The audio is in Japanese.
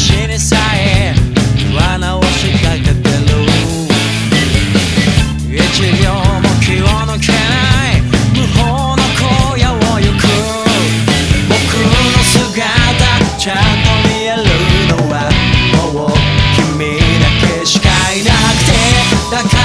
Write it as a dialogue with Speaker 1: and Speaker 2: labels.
Speaker 1: 私にさえ罠をてる。一秒も気を抜けない。無法の荒野を行く僕の姿ちゃんと見えるのはもう君だけしかいなくて。